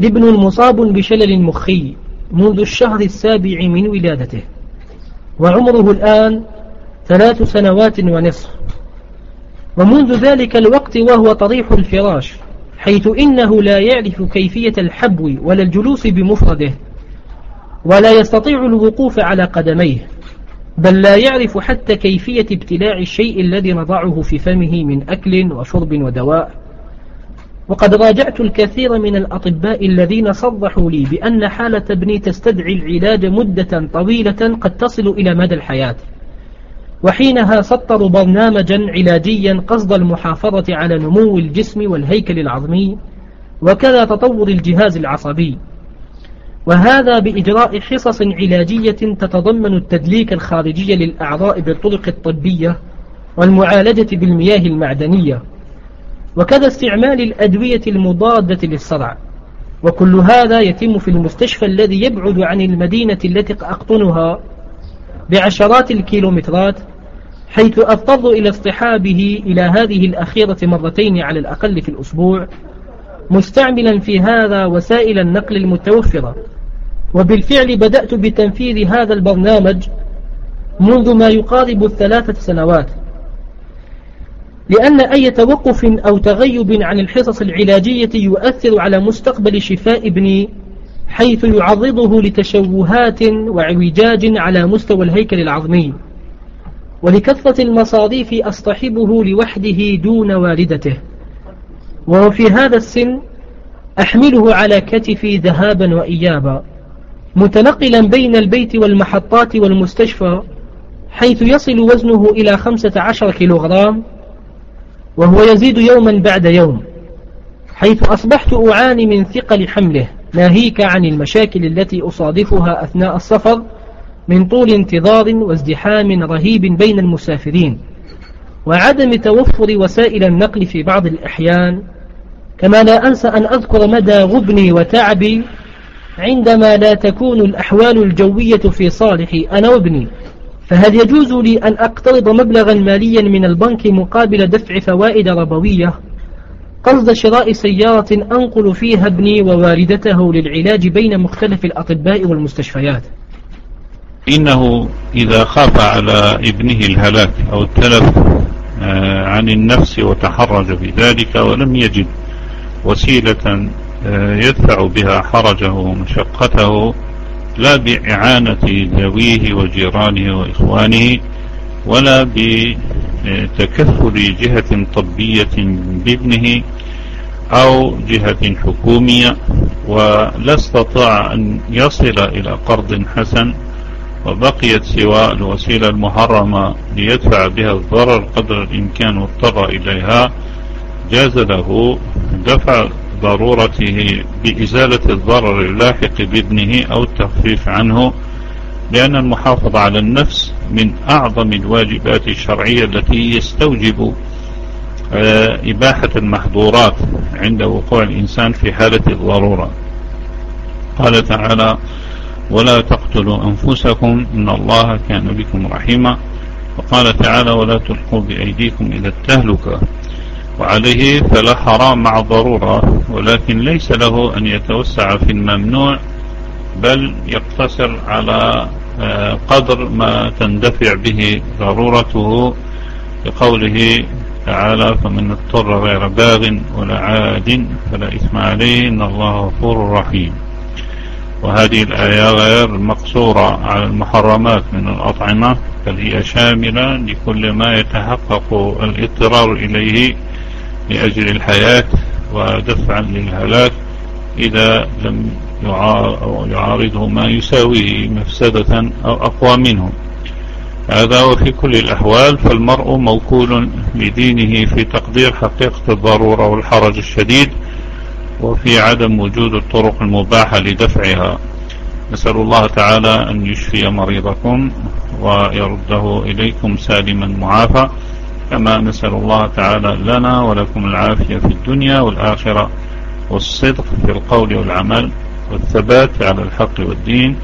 لابن مصاب بشلل مخي منذ الشهر السابع من ولادته وعمره الآن ثلاث سنوات ونصف. ومنذ ذلك الوقت وهو طريح الفراش حيث إنه لا يعرف كيفية الحبو ولا الجلوس بمفرده ولا يستطيع الوقوف على قدميه بل لا يعرف حتى كيفية ابتلاع الشيء الذي نضعه في فمه من أكل وشرب ودواء. وقد راجعت الكثير من الأطباء الذين صرحوا لي بأن حالة ابني تستدعي العلاج مدة طويلة قد تصل إلى مدى الحياة. وحينها سطروا برنامجا علاجيا قصد المحافظة على نمو الجسم والهيكل العظمي وكذا تطور الجهاز العصبي. وهذا بإجراء حصص علاجية تتضمن التدليك الخارجي للأعضاء بالطرق الطبية والمعالجة بالمياه المعدنية. وكذا استعمال الأدوية المضادة للصرع وكل هذا يتم في المستشفى الذي يبعد عن المدينة التي أقطنها بعشرات الكيلومترات حيث أضطر إلى اصطحابه إلى هذه الأخيرة مرتين على الأقل في الأسبوع مستعملا في هذا وسائل النقل المتوفرة. وبالفعل بدأت بتنفيذ هذا البرنامج منذ ما يقارب الثلاثة سنوات. لأن أي توقف أو تغيب عن الحصص العلاجية يؤثر على مستقبل شفاء ابني حيث يعرضه لتشوهات وعوجاج على مستوى الهيكل العظمي. ولكثرة المصاريف أصطحبه لوحده دون والدته. وهو في هذا السن أحمله على كتفي ذهابا وإيابا متنقلا بين البيت والمحطات والمستشفى حيث يصل وزنه إلى 15 كيلوغرام. وهو يزيد يوما بعد يوم حيث أصبحت أعاني من ثقل حمله ناهيك عن المشاكل التي أصادفها أثناء السفر من طول انتظار وازدحام رهيب بين المسافرين وعدم توفر وسائل النقل في بعض الأحيان كما لا أنسى أن أذكر مدى غبني وتعبي عندما لا تكون الأحوال الجوية في صالحي أنا وابني. فهل يجوز لي أن أقترض مبلغا ماليا من البنك مقابل دفع فوائد ربوية؟ قصد شراء سيارة أنقل فيها ابني ووالدته للعلاج بين مختلف الأطباء والمستشفيات. إنه إذا خاف على ابنه الهلاك أو التلف آه، عن النفس وتحرج بذلك ولم يجد وسيلة آه، يدفع بها حرجه ومشقته لا بإعانة ذويه وجيرانه وإخوانه ولا بتكفل جهة طبية بابنه أو جهة حكومية ولا استطاع أن يصل إلى قرض حسن وبقيت سوى الوسيلة المحرمة ليدفع بها الضرر قدر الإمكان واضطر إليها جاز له دفع ضرورته بإزالة الضرر اللاحق بابنه أو التخفيف عنه لأن المحافظة على النفس من أعظم الواجبات الشرعية التي يستوجب آه، إباحة المحظورات عند وقوع الإنسان في حالة الضرورة. قال تعالى ولا تقتلوا أنفسكم إن الله كان بكم رحيما وقال تعالى ولا تلقوا بأيديكم إلى التهلكة وعليه فلا حرام مع ضرورة ولكن ليس له أن يتوسع في الممنوع بل يقتصر على آه، قدر ما تندفع به ضرورته بقوله تعالى فمن اضطر غير باغ ولا عاد فلا إثم عليه إن الله غفور رحيم. وهذه الآية غير مقصورة على المحرمات من الأطعمة بل هي شاملة لكل ما يتحقق الإضطرار إليه لأجل الحياة ودفعا للهلاك إذا لم يعارضه ما يساويه مفسدة أو أقوى منه. هذا وفي كل الأحوال فالمرء موكول لدينه في تقدير حقيقة الضرورة والحرج الشديد وفي عدم وجود الطرق المباحة لدفعها. نسأل الله تعالى أن يشفي مريضكم ويرده إليكم سالما معافى. كما نسأل الله تعالى لنا ولكم العافية في الدنيا والآخرة والصدق في القول والعمل والثبات على الحق والدين.